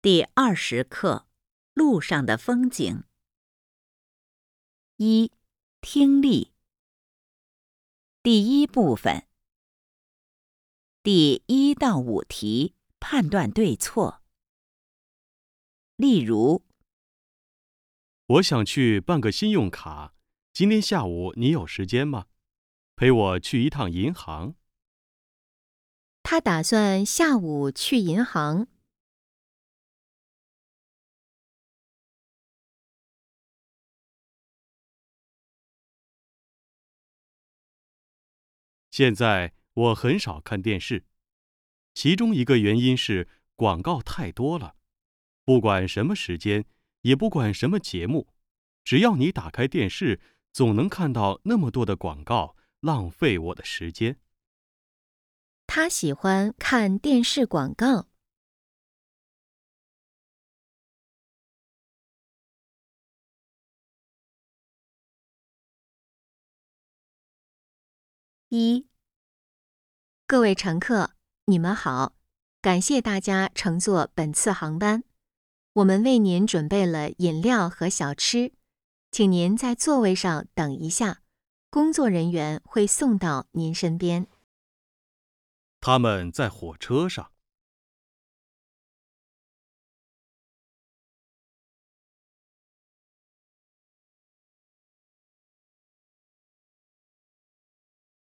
第二十课：路上的风景。一、听力。第一部分，第一到五题判断对错。例如，我想去办个信用卡，今天下午你有时间吗？陪我去一趟银行。他打算下午去银行。现在我很少看电视，其中一个原因是广告太多了。不管什么时间，也不管什么节目，只要你打开电视，总能看到那么多的广告，浪费我的时间。他喜欢看电视广告。一，各位乘客，你们好，感谢大家乘坐本次航班。我们为您准备了饮料和小吃，请您在座位上等一下，工作人员会送到您身边。他们在火车上。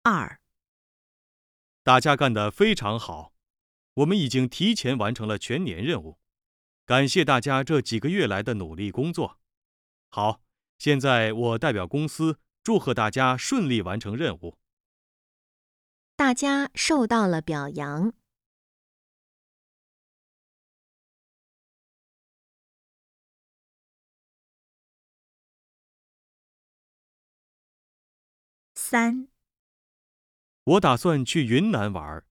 二，大家干得非常好，我们已经提前完成了全年任务，感谢大家这几个月来的努力工作。好，现在我代表公司祝贺大家顺利完成任务。大家受到了表扬。三，我打算去云南玩，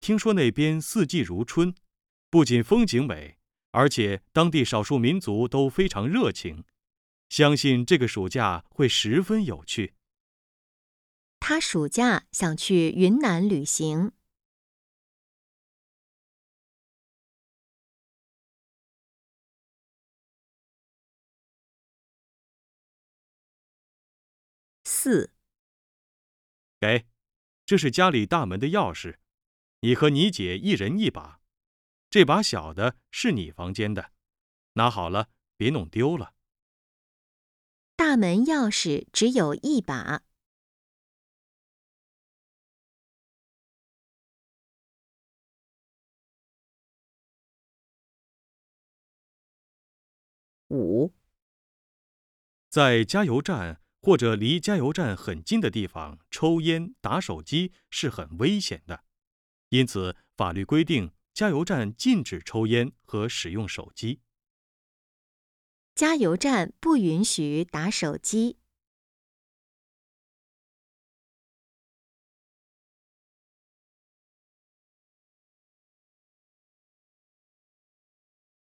听说那边四季如春，不仅风景美，而且当地少数民族都非常热情，相信这个暑假会十分有趣。他暑假想去云南旅行。四，给，这是家里大门的钥匙，你和你姐一人一把，这把小的是你房间的，拿好了，别弄丢了。大门钥匙只有一把。五，在加油站或者离加油站很近的地方抽烟、打手机是很危险的，因此法律规定加油站禁止抽烟和使用手机。加油站不允许打手机。